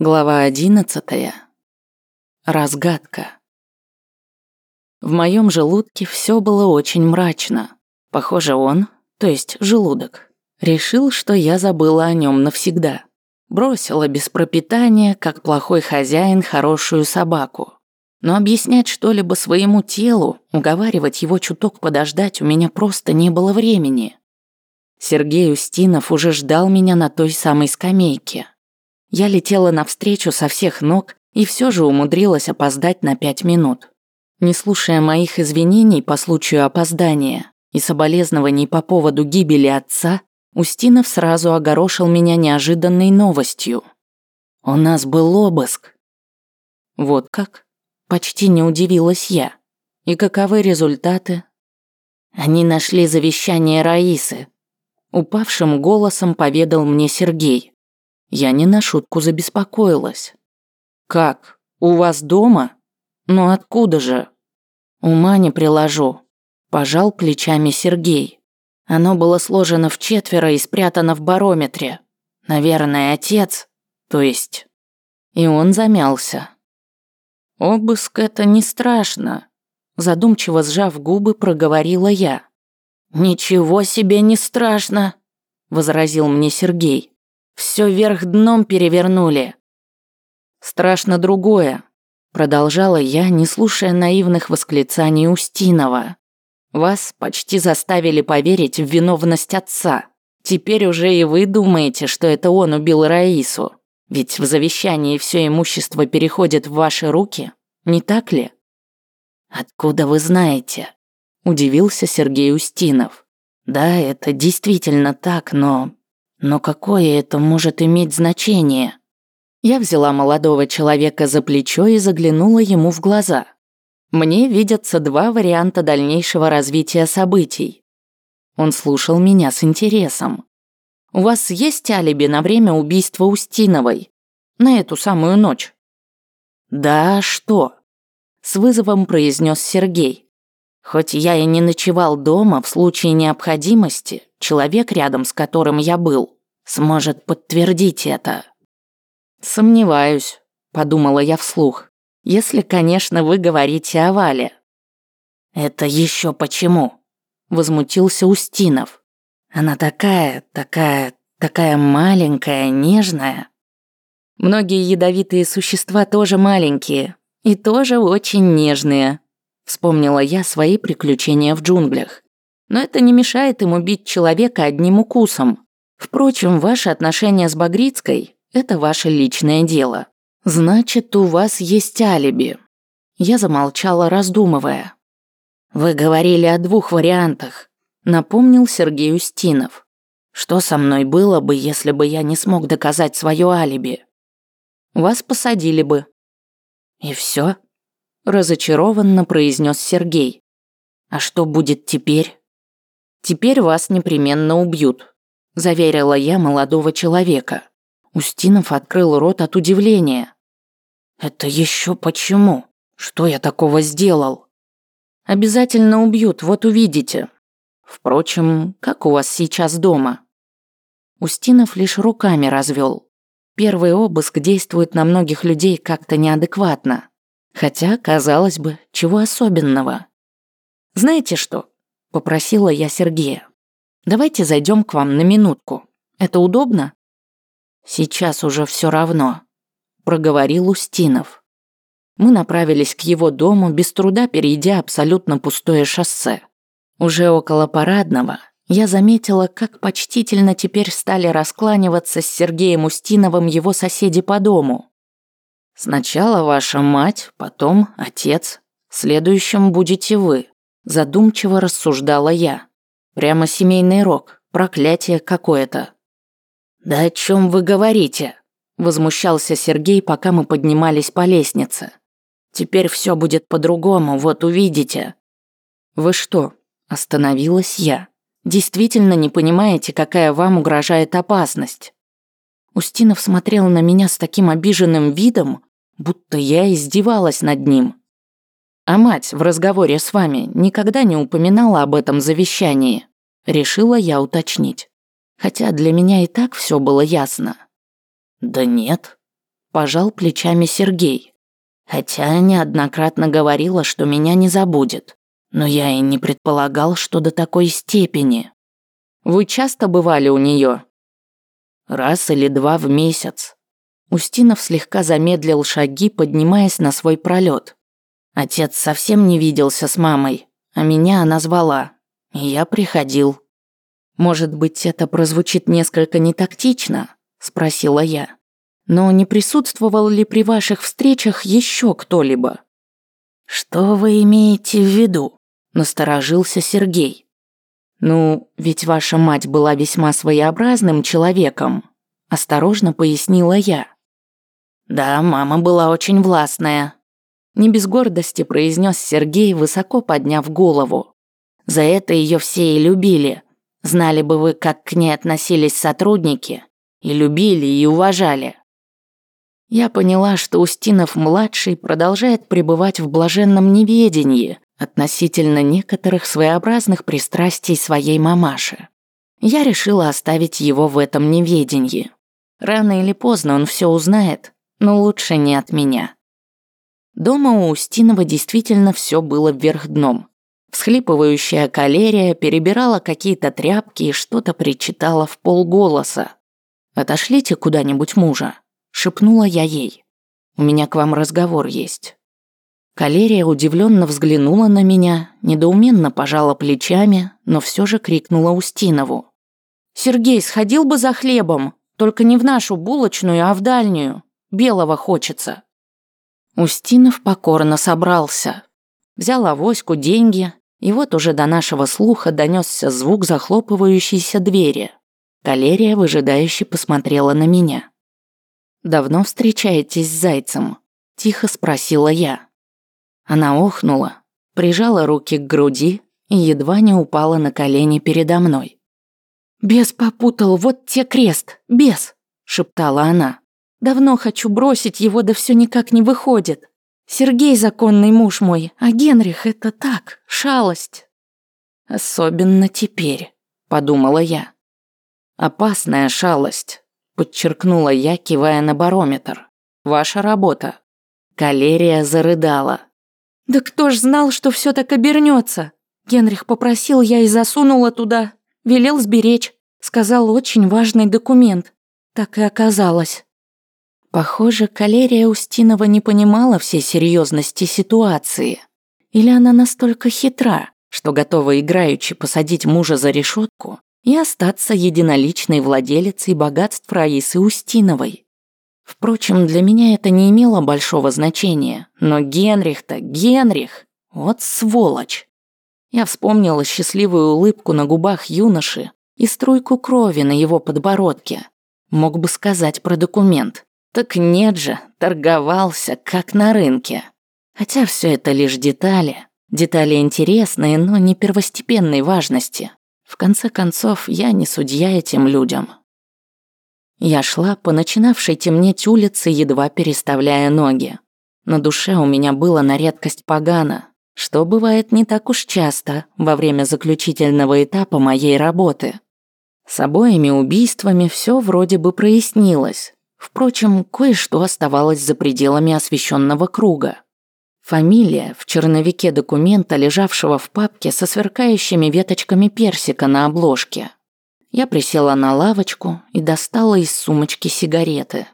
Глава одиннадцатая. Разгадка. В моем желудке все было очень мрачно. Похоже, он, то есть желудок, решил, что я забыла о нем навсегда. Бросила без пропитания, как плохой хозяин, хорошую собаку. Но объяснять что-либо своему телу, уговаривать его чуток подождать у меня просто не было времени. Сергей Устинов уже ждал меня на той самой скамейке. Я летела навстречу со всех ног и все же умудрилась опоздать на пять минут. Не слушая моих извинений по случаю опоздания и соболезнований по поводу гибели отца, Устинов сразу огорошил меня неожиданной новостью. «У нас был обыск». Вот как? Почти не удивилась я. И каковы результаты? Они нашли завещание Раисы. Упавшим голосом поведал мне Сергей. Я не на шутку забеспокоилась. «Как? У вас дома? Ну откуда же?» «Ума не приложу», – пожал плечами Сергей. Оно было сложено в четверо и спрятано в барометре. Наверное, отец, то есть... И он замялся. «Обыск – это не страшно», – задумчиво сжав губы, проговорила я. «Ничего себе не страшно», – возразил мне Сергей. Все вверх дном перевернули. Страшно другое, продолжала я, не слушая наивных восклицаний Устинова. Вас почти заставили поверить в виновность отца. Теперь уже и вы думаете, что это он убил Раису. Ведь в завещании все имущество переходит в ваши руки, не так ли? Откуда вы знаете? Удивился Сергей Устинов. Да, это действительно так, но но какое это может иметь значение? Я взяла молодого человека за плечо и заглянула ему в глаза. Мне видятся два варианта дальнейшего развития событий. Он слушал меня с интересом. «У вас есть алиби на время убийства Устиновой? На эту самую ночь?» «Да, что?» С вызовом произнес Сергей. Хоть я и не ночевал дома, в случае необходимости, человек, рядом с которым я был, сможет подтвердить это. Сомневаюсь, подумала я вслух. Если, конечно, вы говорите о Вале. Это еще почему? возмутился Устинов. Она такая, такая, такая маленькая, нежная. Многие ядовитые существа тоже маленькие и тоже очень нежные. Вспомнила я свои приключения в джунглях. Но это не мешает им убить человека одним укусом. Впрочем, ваши отношения с Багрицкой – это ваше личное дело. Значит, у вас есть алиби. Я замолчала, раздумывая. Вы говорили о двух вариантах, напомнил Сергей Устинов. Что со мной было бы, если бы я не смог доказать свое алиби? Вас посадили бы. И все? разочарованно произнес Сергей. А что будет теперь? Теперь вас непременно убьют, заверила я молодого человека. Устинов открыл рот от удивления. Это еще почему? Что я такого сделал? Обязательно убьют, вот увидите. Впрочем, как у вас сейчас дома? Устинов лишь руками развел. Первый обыск действует на многих людей как-то неадекватно. Хотя, казалось бы, чего особенного. Знаете что? Попросила я Сергея. Давайте зайдем к вам на минутку. Это удобно? Сейчас уже все равно, проговорил Устинов. Мы направились к его дому, без труда перейдя абсолютно пустое шоссе. Уже около парадного я заметила, как почтительно теперь стали раскланиваться с Сергеем Устиновым его соседи по дому. Сначала ваша мать, потом отец, следующим будете вы, задумчиво рассуждала я. Прямо семейный рок, проклятие какое-то. Да о чем вы говорите? Возмущался Сергей, пока мы поднимались по лестнице. Теперь все будет по-другому, вот увидите. Вы что? Остановилась я. Действительно не понимаете, какая вам угрожает опасность? Устинов смотрел на меня с таким обиженным видом, будто я издевалась над ним. А мать в разговоре с вами никогда не упоминала об этом завещании. Решила я уточнить. Хотя для меня и так все было ясно. Да нет. пожал плечами Сергей. Хотя неоднократно говорила, что меня не забудет. Но я и не предполагал, что до такой степени. Вы часто бывали у нее? Раз или два в месяц. Устинов слегка замедлил шаги, поднимаясь на свой пролет. Отец совсем не виделся с мамой, а меня она звала. И я приходил. Может быть, это прозвучит несколько нетактично? Спросила я. Но не присутствовал ли при ваших встречах еще кто-либо? Что вы имеете в виду? Насторожился Сергей. Ну, ведь ваша мать была весьма своеобразным человеком, осторожно пояснила я. Да, мама была очень властная. Не без гордости произнес Сергей, высоко подняв голову. За это ее все и любили. Знали бы вы, как к ней относились сотрудники. И любили, и уважали. Я поняла, что Устинов-младший продолжает пребывать в блаженном неведении относительно некоторых своеобразных пристрастий своей мамаши. Я решила оставить его в этом неведении. Рано или поздно он все узнает, но лучше не от меня. Дома у Устинова действительно все было вверх дном. Всхлипывающая калерия перебирала какие-то тряпки и что-то причитала в полголоса. «Отошлите куда-нибудь мужа», – шепнула я ей. «У меня к вам разговор есть». Калерия удивленно взглянула на меня, недоуменно пожала плечами, но все же крикнула Устинову. «Сергей, сходил бы за хлебом, только не в нашу булочную, а в дальнюю. Белого хочется». Устинов покорно собрался. Взял авоську, деньги, и вот уже до нашего слуха донесся звук захлопывающейся двери. Калерия выжидающе посмотрела на меня. «Давно встречаетесь с Зайцем?» – тихо спросила я. Она охнула, прижала руки к груди и едва не упала на колени передо мной. «Бес попутал, вот те крест, бес!» – шептала она. «Давно хочу бросить его, да все никак не выходит. Сергей законный муж мой, а Генрих это так, шалость». «Особенно теперь», – подумала я. «Опасная шалость», – подчеркнула я, кивая на барометр. «Ваша работа». Калерия зарыдала. «Да кто ж знал, что все так обернется? Генрих попросил, я и засунула туда. Велел сберечь. Сказал, очень важный документ. Так и оказалось». Похоже, Калерия Устинова не понимала всей серьезности ситуации. Или она настолько хитра, что готова играючи посадить мужа за решетку и остаться единоличной владелицей богатств Раисы Устиновой. Впрочем, для меня это не имело большого значения, но Генрих-то, Генрих, вот сволочь. Я вспомнила счастливую улыбку на губах юноши и струйку крови на его подбородке. Мог бы сказать про документ. Так нет же, торговался, как на рынке. Хотя все это лишь детали. Детали интересные, но не первостепенной важности. В конце концов, я не судья этим людям. Я шла по начинавшей темнеть улице, едва переставляя ноги. На душе у меня было на редкость погано, что бывает не так уж часто во время заключительного этапа моей работы. С обоими убийствами все вроде бы прояснилось. Впрочем, кое-что оставалось за пределами освещенного круга. Фамилия в черновике документа, лежавшего в папке со сверкающими веточками персика на обложке. Я присела на лавочку и достала из сумочки сигареты.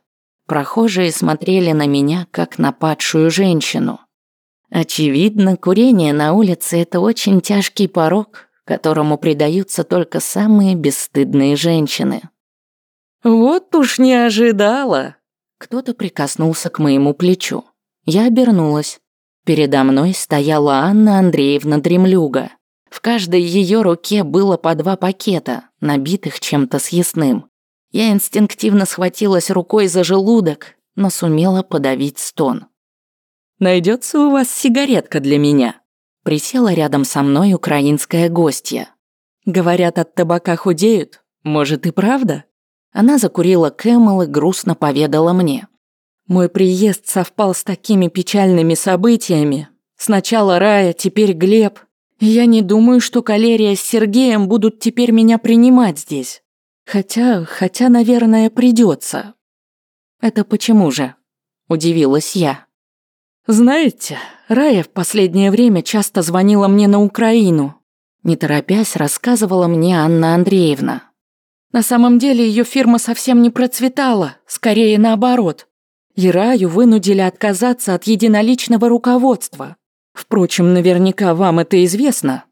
Прохожие смотрели на меня, как на падшую женщину. Очевидно, курение на улице – это очень тяжкий порог, которому предаются только самые бесстыдные женщины. «Вот уж не ожидала!» Кто-то прикоснулся к моему плечу. Я обернулась. Передо мной стояла Анна Андреевна Дремлюга. В каждой ее руке было по два пакета, набитых чем-то съестным. Я инстинктивно схватилась рукой за желудок, но сумела подавить стон. Найдется у вас сигаретка для меня?» Присела рядом со мной украинская гостья. «Говорят, от табака худеют. Может, и правда?» Она закурила Кэмэл и грустно поведала мне. «Мой приезд совпал с такими печальными событиями. Сначала Рая, теперь Глеб. Я не думаю, что Калерия с Сергеем будут теперь меня принимать здесь. Хотя, хотя, наверное, придется. Это почему же? удивилась я. Знаете, Рая в последнее время часто звонила мне на Украину. Не торопясь, рассказывала мне Анна Андреевна. На самом деле ее фирма совсем не процветала, скорее наоборот. И Раю вынудили отказаться от единоличного руководства. Впрочем, наверняка вам это известно.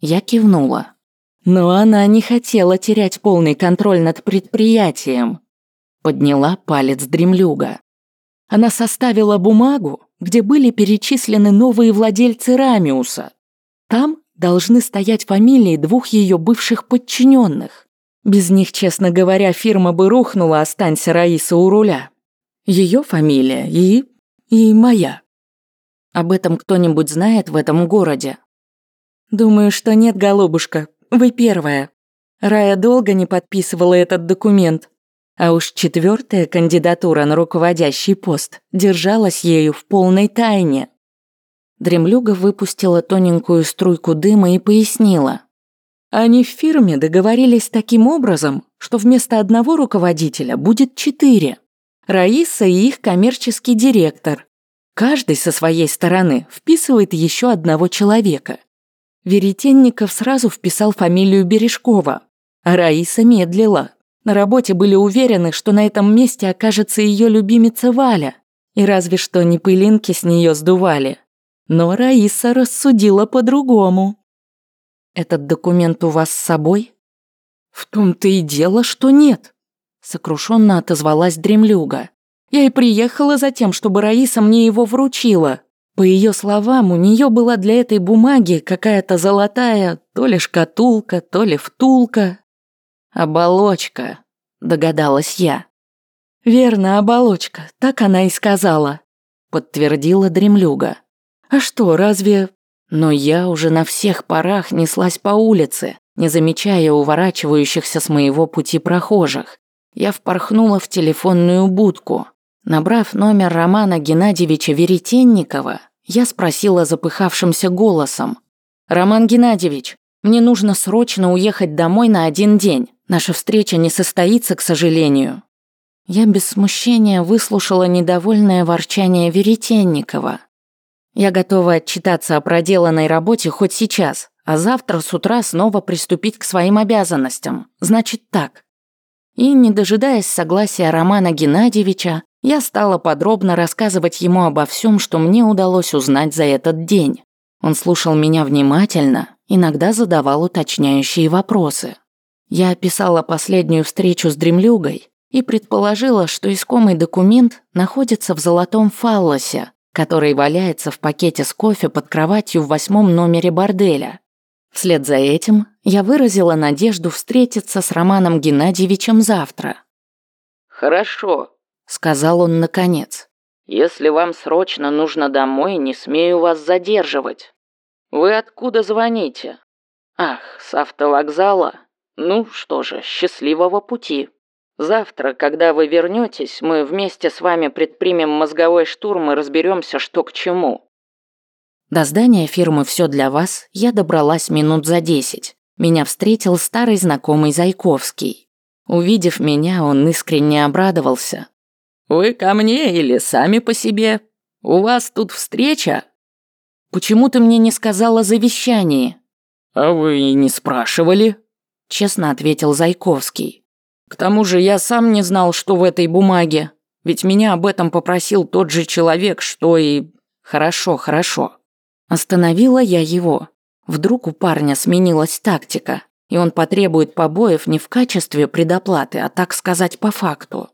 Я кивнула. Но она не хотела терять полный контроль над предприятием. Подняла палец дремлюга. Она составила бумагу, где были перечислены новые владельцы Рамиуса. Там должны стоять фамилии двух ее бывших подчиненных. Без них, честно говоря, фирма бы рухнула, останься Раиса у руля. Ее фамилия и... и моя. Об этом кто-нибудь знает в этом городе? Думаю, что нет, голубушка. Вы первая. Рая долго не подписывала этот документ. А уж четвертая кандидатура на руководящий пост держалась ею в полной тайне. Дремлюга выпустила тоненькую струйку дыма и пояснила. Они в фирме договорились таким образом, что вместо одного руководителя будет четыре. Раиса и их коммерческий директор. Каждый со своей стороны вписывает еще одного человека. Веретенников сразу вписал фамилию Бережкова, а Раиса медлила. На работе были уверены, что на этом месте окажется ее любимица Валя, и разве что не пылинки с нее сдували. Но Раиса рассудила по-другому. Этот документ у вас с собой? В том-то и дело, что нет. Сокрушенно отозвалась дремлюга. Я и приехала за тем, чтобы Раиса мне его вручила. По ее словам, у нее была для этой бумаги какая-то золотая то ли шкатулка, то ли втулка. «Оболочка», — догадалась я. «Верно, оболочка, так она и сказала», — подтвердила дремлюга. «А что, разве но я уже на всех парах неслась по улице, не замечая уворачивающихся с моего пути прохожих. Я впорхнула в телефонную будку. Набрав номер Романа Геннадьевича Веретенникова, я спросила запыхавшимся голосом. «Роман Геннадьевич, мне нужно срочно уехать домой на один день. Наша встреча не состоится, к сожалению». Я без смущения выслушала недовольное ворчание Веретенникова. Я готова отчитаться о проделанной работе хоть сейчас, а завтра с утра снова приступить к своим обязанностям. Значит так. И, не дожидаясь согласия Романа Геннадьевича, я стала подробно рассказывать ему обо всем, что мне удалось узнать за этот день. Он слушал меня внимательно, иногда задавал уточняющие вопросы. Я описала последнюю встречу с дремлюгой и предположила, что искомый документ находится в золотом фаллосе, который валяется в пакете с кофе под кроватью в восьмом номере борделя. Вслед за этим я выразила надежду встретиться с Романом Геннадьевичем завтра. «Хорошо», — сказал он наконец. «Если вам срочно нужно домой, не смею вас задерживать. Вы откуда звоните? Ах, с автовокзала? Ну что же, счастливого пути». Завтра, когда вы вернетесь, мы вместе с вами предпримем мозговой штурм и разберемся, что к чему. До здания фирмы «Все для вас» я добралась минут за десять. Меня встретил старый знакомый Зайковский. Увидев меня, он искренне обрадовался. «Вы ко мне или сами по себе? У вас тут встреча?» «Почему ты мне не сказала завещание?» «А вы и не спрашивали?» Честно ответил Зайковский. К тому же я сам не знал, что в этой бумаге. Ведь меня об этом попросил тот же человек, что и... Хорошо, хорошо. Остановила я его. Вдруг у парня сменилась тактика, и он потребует побоев не в качестве предоплаты, а так сказать по факту.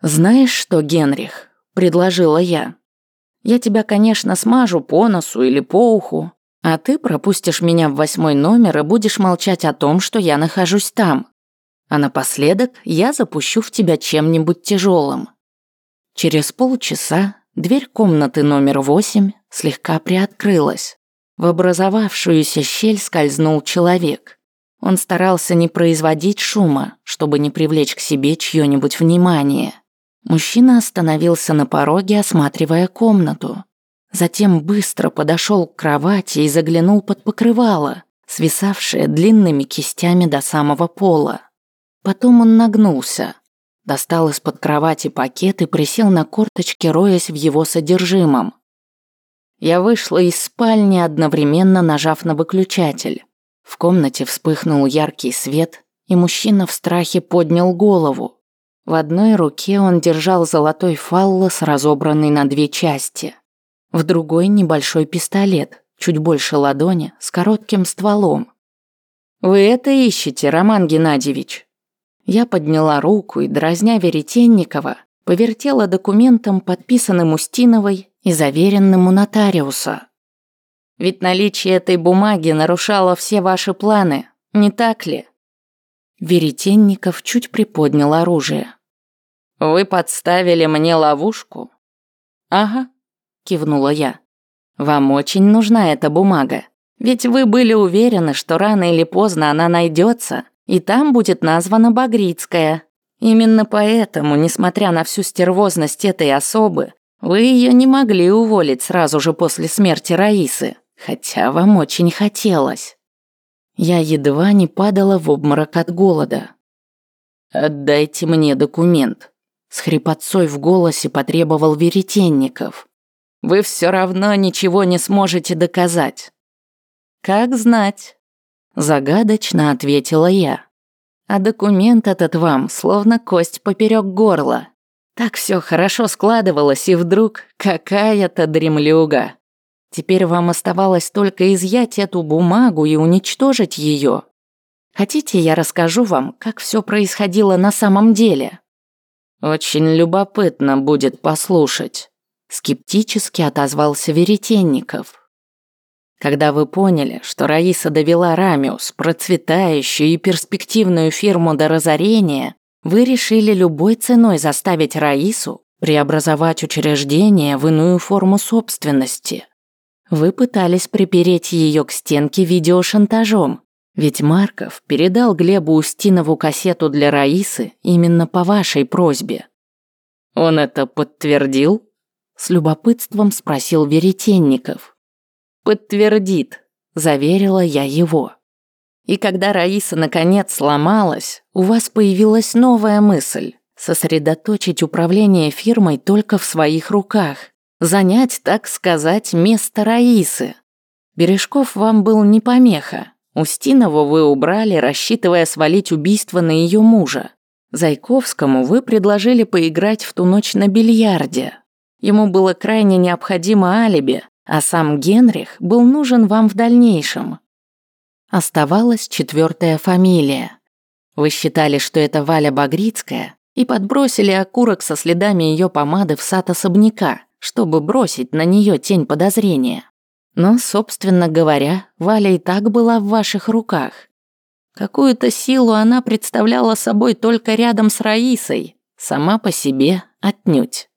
«Знаешь что, Генрих?» – предложила я. «Я тебя, конечно, смажу по носу или по уху, а ты пропустишь меня в восьмой номер и будешь молчать о том, что я нахожусь там. А напоследок я запущу в тебя чем-нибудь тяжелым. Через полчаса дверь комнаты номер восемь слегка приоткрылась. В образовавшуюся щель скользнул человек. Он старался не производить шума, чтобы не привлечь к себе чье-нибудь внимание. Мужчина остановился на пороге, осматривая комнату. Затем быстро подошел к кровати и заглянул под покрывало, свисавшее длинными кистями до самого пола. Потом он нагнулся. достал из-под кровати пакет и присел на корточки, роясь в его содержимом. Я вышла из спальни, одновременно нажав на выключатель. В комнате вспыхнул яркий свет, и мужчина в страхе поднял голову. В одной руке он держал золотой фаллос, разобранный на две части. В другой небольшой пистолет, чуть больше ладони, с коротким стволом. «Вы это ищете, Роман Геннадьевич?» Я подняла руку и, дразня Веретенникова, повертела документом, подписанным Устиновой и заверенным у нотариуса. Ведь наличие этой бумаги нарушало все ваши планы, не так ли? Веретенников чуть приподнял оружие. «Вы подставили мне ловушку?» «Ага», – кивнула я. «Вам очень нужна эта бумага, ведь вы были уверены, что рано или поздно она найдется, и там будет названа Багрицкая. Именно поэтому, несмотря на всю стервозность этой особы, вы ее не могли уволить сразу же после смерти Раисы, хотя вам очень хотелось». Я едва не падала в обморок от голода. «Отдайте мне документ», – с хрипотцой в голосе потребовал Веретенников. «Вы все равно ничего не сможете доказать». «Как знать», – загадочно ответила я. «А документ этот вам словно кость поперек горла. Так все хорошо складывалось, и вдруг какая-то дремлюга». Теперь вам оставалось только изъять эту бумагу и уничтожить ее. Хотите, я расскажу вам, как все происходило на самом деле? Очень любопытно будет послушать. Скептически отозвался Веретенников. Когда вы поняли, что Раиса довела Рамиус, процветающую и перспективную фирму до разорения, вы решили любой ценой заставить Раису преобразовать учреждение в иную форму собственности. Вы пытались припереть ее к стенке видеошантажом, ведь Марков передал Глебу Устинову кассету для Раисы именно по вашей просьбе. Он это подтвердил? С любопытством спросил Веретенников. Подтвердит, заверила я его. И когда Раиса наконец сломалась, у вас появилась новая мысль – сосредоточить управление фирмой только в своих руках занять, так сказать, место Раисы. Бережков вам был не помеха. Устинову вы убрали, рассчитывая свалить убийство на ее мужа. Зайковскому вы предложили поиграть в ту ночь на бильярде. Ему было крайне необходимо алиби, а сам Генрих был нужен вам в дальнейшем. Оставалась четвертая фамилия. Вы считали, что это Валя Багрицкая, и подбросили окурок со следами ее помады в сад особняка, чтобы бросить на нее тень подозрения. Но, собственно говоря, Валя и так была в ваших руках. Какую-то силу она представляла собой только рядом с Раисой, сама по себе отнюдь.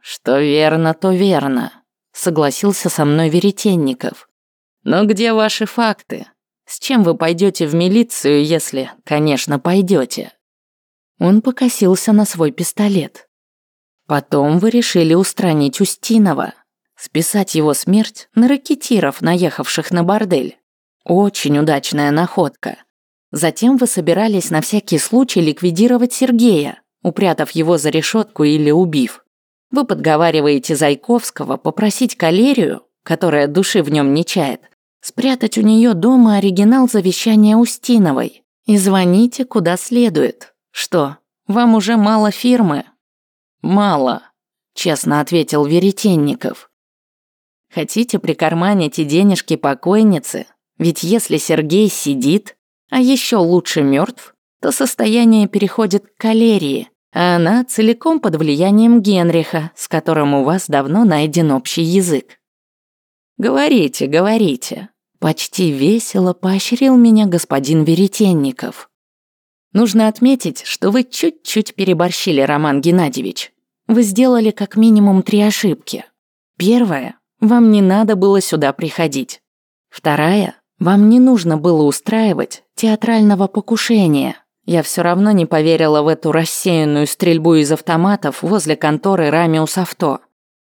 «Что верно, то верно», — согласился со мной Веретенников. «Но где ваши факты? С чем вы пойдете в милицию, если, конечно, пойдете?» Он покосился на свой пистолет. Потом вы решили устранить Устинова, списать его смерть на ракетиров, наехавших на бордель. Очень удачная находка. Затем вы собирались на всякий случай ликвидировать Сергея, упрятав его за решетку или убив. Вы подговариваете Зайковского попросить калерию, которая души в нем не чает, спрятать у нее дома оригинал завещания Устиновой и звоните куда следует. Что, вам уже мало фирмы, «Мало», – честно ответил Веретенников. «Хотите прикарманить и денежки покойницы? Ведь если Сергей сидит, а еще лучше мертв, то состояние переходит к калерии, а она целиком под влиянием Генриха, с которым у вас давно найден общий язык. Говорите, говорите. Почти весело поощрил меня господин Веретенников. Нужно отметить, что вы чуть-чуть переборщили, Роман Геннадьевич. Вы сделали как минимум три ошибки. Первая – вам не надо было сюда приходить. Вторая – вам не нужно было устраивать театрального покушения. Я все равно не поверила в эту рассеянную стрельбу из автоматов возле конторы Рамиус Авто.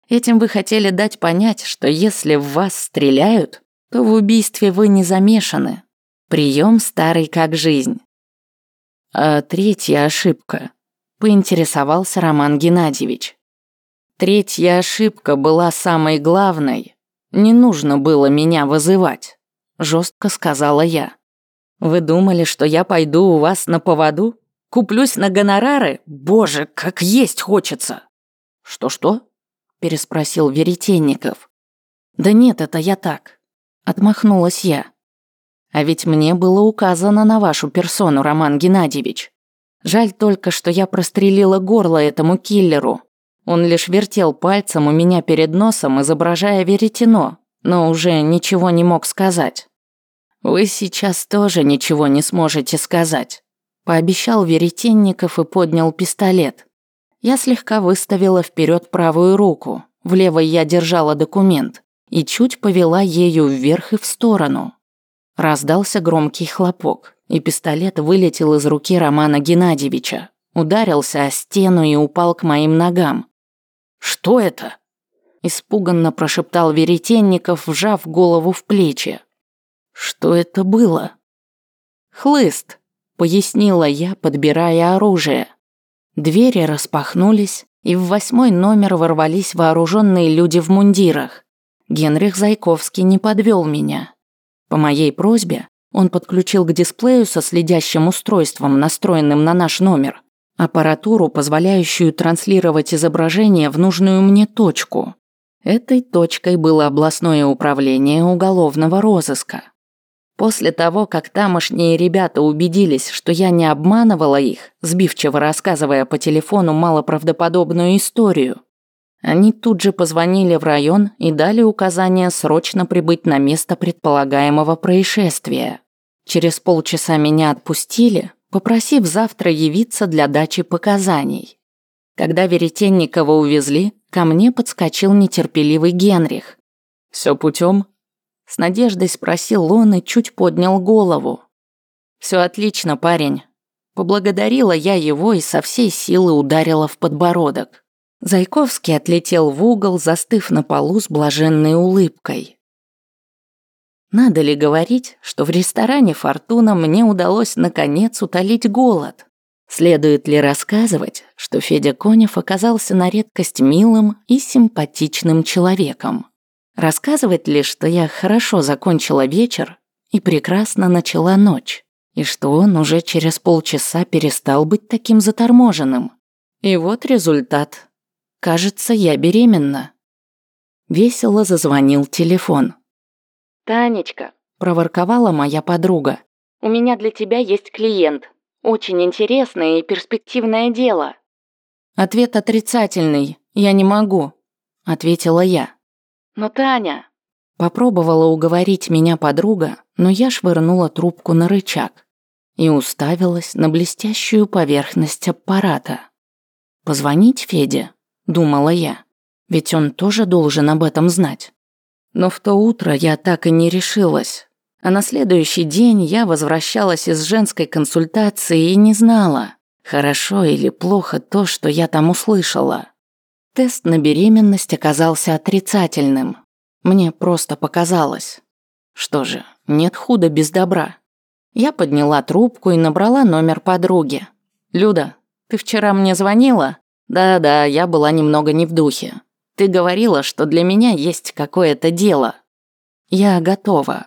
Этим вы хотели дать понять, что если в вас стреляют, то в убийстве вы не замешаны. Прием старый как жизнь. А третья ошибка. поинтересовался Роман Геннадьевич. Третья ошибка была самой главной. Не нужно было меня вызывать, жестко сказала я. Вы думали, что я пойду у вас на поводу? Куплюсь на гонорары? Боже, как есть хочется. Что-что? переспросил Веретенников. Да нет, это я так. Отмахнулась я. А ведь мне было указано на вашу персону, Роман Геннадьевич. Жаль только, что я прострелила горло этому киллеру. Он лишь вертел пальцем у меня перед носом, изображая веретено, но уже ничего не мог сказать. «Вы сейчас тоже ничего не сможете сказать», – пообещал Веретенников и поднял пистолет. Я слегка выставила вперед правую руку, в левой я держала документ и чуть повела ею вверх и в сторону. Раздался громкий хлопок, и пистолет вылетел из руки Романа Геннадьевича, ударился о стену и упал к моим ногам. «Что это?» Испуганно прошептал Веретенников, вжав голову в плечи. «Что это было?» «Хлыст», — пояснила я, подбирая оружие. Двери распахнулись, и в восьмой номер ворвались вооруженные люди в мундирах. Генрих Зайковский не подвел меня. По моей просьбе он подключил к дисплею со следящим устройством, настроенным на наш номер, аппаратуру, позволяющую транслировать изображение в нужную мне точку. Этой точкой было областное управление уголовного розыска. После того, как тамошние ребята убедились, что я не обманывала их, сбивчиво рассказывая по телефону малоправдоподобную историю, они тут же позвонили в район и дали указание срочно прибыть на место предполагаемого происшествия. Через полчаса меня отпустили, попросив завтра явиться для дачи показаний. Когда Веретенникова увезли, ко мне подскочил нетерпеливый Генрих. «Всё путём?» С надеждой спросил он и чуть поднял голову. «Всё отлично, парень». Поблагодарила я его и со всей силы ударила в подбородок. Зайковский отлетел в угол, застыв на полу с блаженной улыбкой. Надо ли говорить, что в ресторане «Фортуна» мне удалось наконец утолить голод? Следует ли рассказывать, что Федя Конев оказался на редкость милым и симпатичным человеком? Рассказывать ли, что я хорошо закончила вечер и прекрасно начала ночь, и что он уже через полчаса перестал быть таким заторможенным? И вот результат. Кажется, я беременна. Весело зазвонил телефон. «Танечка», – проворковала моя подруга. «У меня для тебя есть клиент. Очень интересное и перспективное дело». Ответ отрицательный. Я не могу, ответила я. Но Таня, попробовала уговорить меня подруга, но я швырнула трубку на рычаг и уставилась на блестящую поверхность аппарата. Позвонить Феде думала я. Ведь он тоже должен об этом знать. Но в то утро я так и не решилась. А на следующий день я возвращалась из женской консультации и не знала, хорошо или плохо то, что я там услышала. Тест на беременность оказался отрицательным. Мне просто показалось. Что же, нет худа без добра. Я подняла трубку и набрала номер подруги. «Люда, ты вчера мне звонила?» Да-да, я была немного не в духе. Ты говорила, что для меня есть какое-то дело. Я готова.